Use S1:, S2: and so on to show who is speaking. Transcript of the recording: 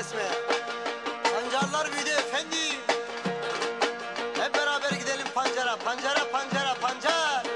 S1: kesmeye. Pancarlar büyüdü efendim. Hep beraber gidelim pancara, pancara, pancara, pancar.